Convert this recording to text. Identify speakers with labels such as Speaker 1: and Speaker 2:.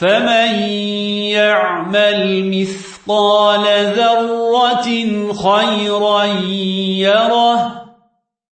Speaker 1: فمن يعمل مثقال ذرة خيرا يره